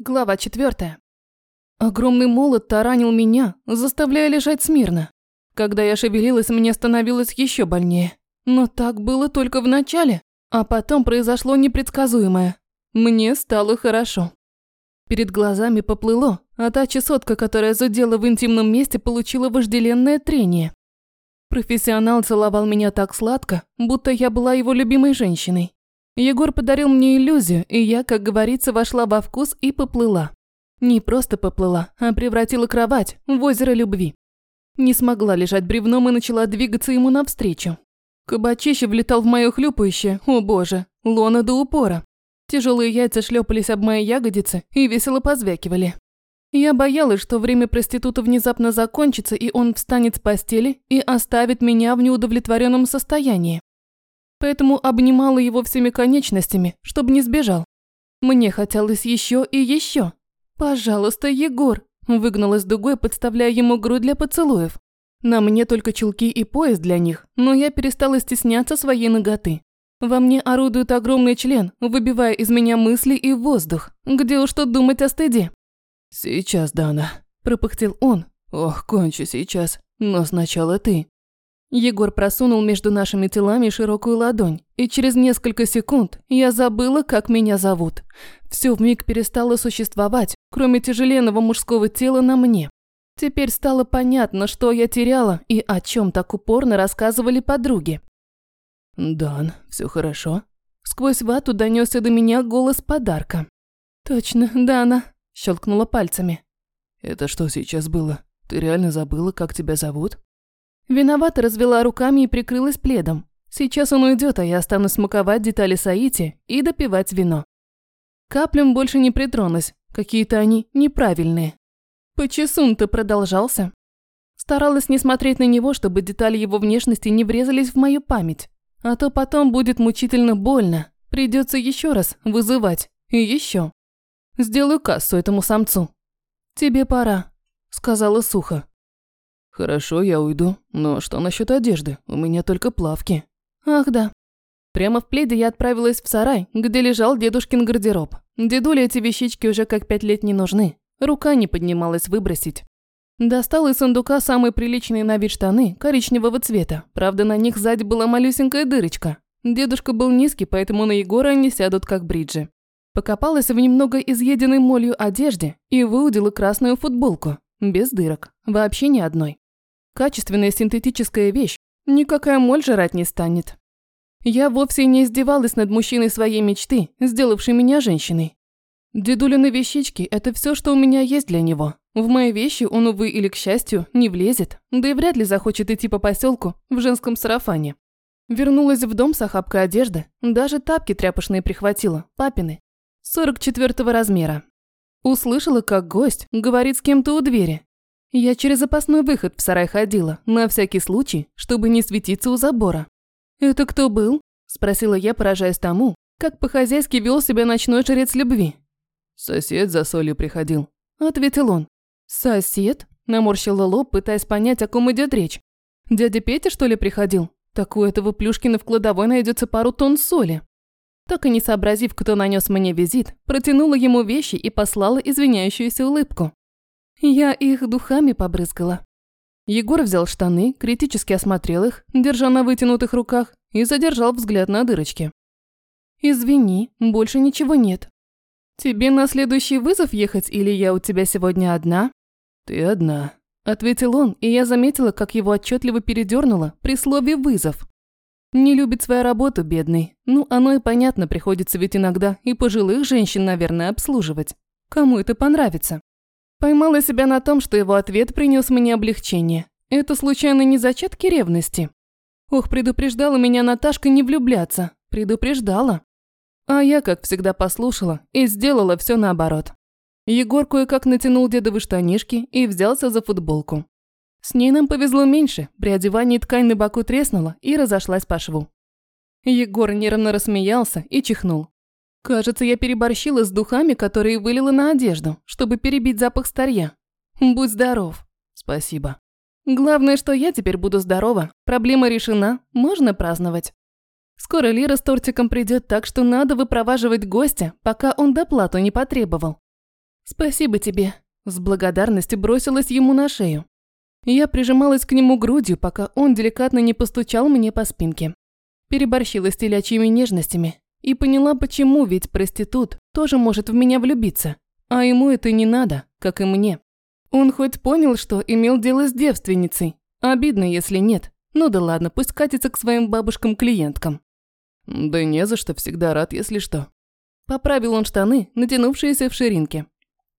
Глава четвертая. Огромный молот таранил меня, заставляя лежать смирно. Когда я шевелилась, мне становилось еще больнее. Но так было только в начале, а потом произошло непредсказуемое. Мне стало хорошо. Перед глазами поплыло, а та чесотка, которая зудела в интимном месте, получила вожделенное трение. Профессионал целовал меня так сладко, будто я была его любимой женщиной. Егор подарил мне иллюзию, и я, как говорится, вошла во вкус и поплыла. Не просто поплыла, а превратила кровать в озеро любви. Не смогла лежать бревном и начала двигаться ему навстречу. Кабачище влетал в моё хлюпающее, о боже, лона до упора. Тяжелые яйца шлепались об мои ягодицы и весело позвякивали. Я боялась, что время проститута внезапно закончится, и он встанет с постели и оставит меня в неудовлетворенном состоянии поэтому обнимала его всеми конечностями, чтобы не сбежал. Мне хотелось еще и еще. «Пожалуйста, Егор!» Выгналась дугой, подставляя ему грудь для поцелуев. На мне только чулки и пояс для них, но я перестала стесняться своей ноготы. Во мне орудует огромный член, выбивая из меня мысли и воздух. Где уж тут думать о стыде? «Сейчас, Дана», – пропыхтел он. «Ох, кончу сейчас, но сначала ты». Егор просунул между нашими телами широкую ладонь, и через несколько секунд я забыла, как меня зовут. Все вмиг перестало существовать, кроме тяжеленного мужского тела на мне. Теперь стало понятно, что я теряла и о чем так упорно рассказывали подруги. «Дан, все хорошо?» Сквозь вату донесся до меня голос подарка. «Точно, Дана», – щелкнула пальцами. «Это что сейчас было? Ты реально забыла, как тебя зовут?» Виновато развела руками и прикрылась пледом. Сейчас он уйдет, а я останусь смаковать детали Саити и допивать вино. Каплям больше не притронулась, какие-то они неправильные. Почесун-то продолжался. Старалась не смотреть на него, чтобы детали его внешности не врезались в мою память. А то потом будет мучительно больно. Придется еще раз вызывать. И еще. Сделаю кассу этому самцу. «Тебе пора», – сказала сухо. «Хорошо, я уйду. Но что насчет одежды? У меня только плавки». «Ах, да». Прямо в пледе я отправилась в сарай, где лежал дедушкин гардероб. Дедуле эти вещички уже как пять лет не нужны. Рука не поднималась выбросить. Достал из сундука самые приличные на вид штаны, коричневого цвета. Правда, на них сзади была малюсенькая дырочка. Дедушка был низкий, поэтому на Егора они сядут как бриджи. Покопалась в немного изъеденной молью одежде и выудила красную футболку. Без дырок. Вообще ни одной. Качественная синтетическая вещь, никакая моль жрать не станет. Я вовсе не издевалась над мужчиной своей мечты, сделавшей меня женщиной. Дедулины вещички – это все, что у меня есть для него. В мои вещи он, увы или к счастью, не влезет, да и вряд ли захочет идти по поселку в женском сарафане. Вернулась в дом с охапкой одежды, даже тапки тряпочные прихватила, папины, 44 размера. Услышала, как гость говорит с кем-то у двери, я через запасной выход в сарай ходила, на всякий случай, чтобы не светиться у забора. «Это кто был?» – спросила я, поражаясь тому, как по-хозяйски вел себя ночной жрец любви. «Сосед за солью приходил», – ответил он. «Сосед?» – наморщила лоб, пытаясь понять, о ком идет речь. «Дядя Петя, что ли, приходил? Так у этого Плюшкина в кладовой найдется пару тонн соли». Так и не сообразив, кто нанес мне визит, протянула ему вещи и послала извиняющуюся улыбку. Я их духами побрызгала. Егор взял штаны, критически осмотрел их, держа на вытянутых руках, и задержал взгляд на дырочки. «Извини, больше ничего нет. Тебе на следующий вызов ехать или я у тебя сегодня одна?» «Ты одна», – ответил он, и я заметила, как его отчетливо передернуло при слове «вызов». Не любит свою работу, бедный. Ну, оно и понятно, приходится ведь иногда и пожилых женщин, наверное, обслуживать. Кому это понравится? Поймала себя на том, что его ответ принес мне облегчение. Это случайно не зачатки ревности? Ох, предупреждала меня Наташка не влюбляться. Предупреждала. А я, как всегда, послушала и сделала все наоборот. Егор кое-как натянул дедовы штанишки и взялся за футболку. С ней нам повезло меньше, при одевании ткань на боку треснула и разошлась по шву. Егор нервно рассмеялся и чихнул. Кажется, я переборщила с духами, которые вылила на одежду, чтобы перебить запах старья. Будь здоров. Спасибо. Главное, что я теперь буду здорова. Проблема решена, можно праздновать. Скоро Лира с тортиком придет, так что надо выпроваживать гостя, пока он доплату не потребовал. «Спасибо тебе», – с благодарностью бросилась ему на шею. Я прижималась к нему грудью, пока он деликатно не постучал мне по спинке. Переборщила с телячьими нежностями и поняла, почему, ведь проститут тоже может в меня влюбиться, а ему это не надо, как и мне. Он хоть понял, что имел дело с девственницей. Обидно, если нет. Ну да ладно, пусть катится к своим бабушкам-клиенткам. Да не за что, всегда рад, если что. Поправил он штаны, натянувшиеся в ширинке.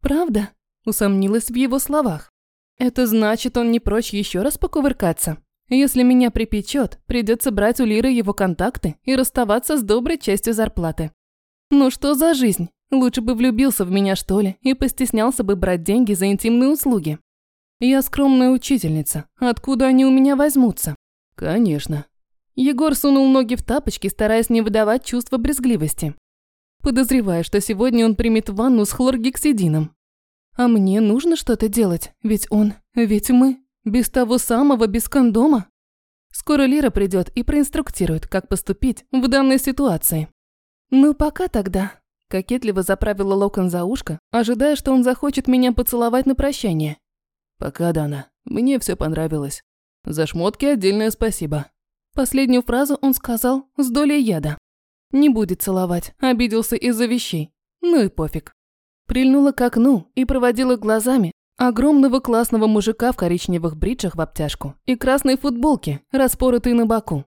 «Правда?» – усомнилась в его словах. «Это значит, он не прочь еще раз покувыркаться. Если меня припечет, придется брать у Лиры его контакты и расставаться с доброй частью зарплаты. Ну что за жизнь? Лучше бы влюбился в меня, что ли, и постеснялся бы брать деньги за интимные услуги. Я скромная учительница. Откуда они у меня возьмутся? Конечно. Егор сунул ноги в тапочки, стараясь не выдавать чувства брезгливости. Подозревая, что сегодня он примет ванну с хлоргексидином. А мне нужно что-то делать, ведь он, ведь мы, без того самого, без кондома. Скоро Лира придет и проинструктирует, как поступить в данной ситуации. Ну, пока тогда. Кокетливо заправила локон за ушко, ожидая, что он захочет меня поцеловать на прощание. Пока, Дана. Мне все понравилось. За шмотки отдельное спасибо. Последнюю фразу он сказал с долей яда. Не будет целовать, обиделся из-за вещей. Ну и пофиг. Прильнула к окну и проводила глазами огромного классного мужика в коричневых бриджах в обтяжку и красной футболке, распоротой на боку.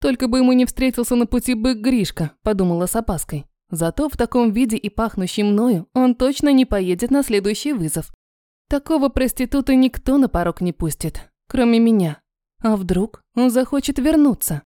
Только бы ему не встретился на пути бык Гришка, подумала с опаской. Зато в таком виде и пахнущий мною он точно не поедет на следующий вызов. Такого проститута никто на порог не пустит, кроме меня. А вдруг он захочет вернуться?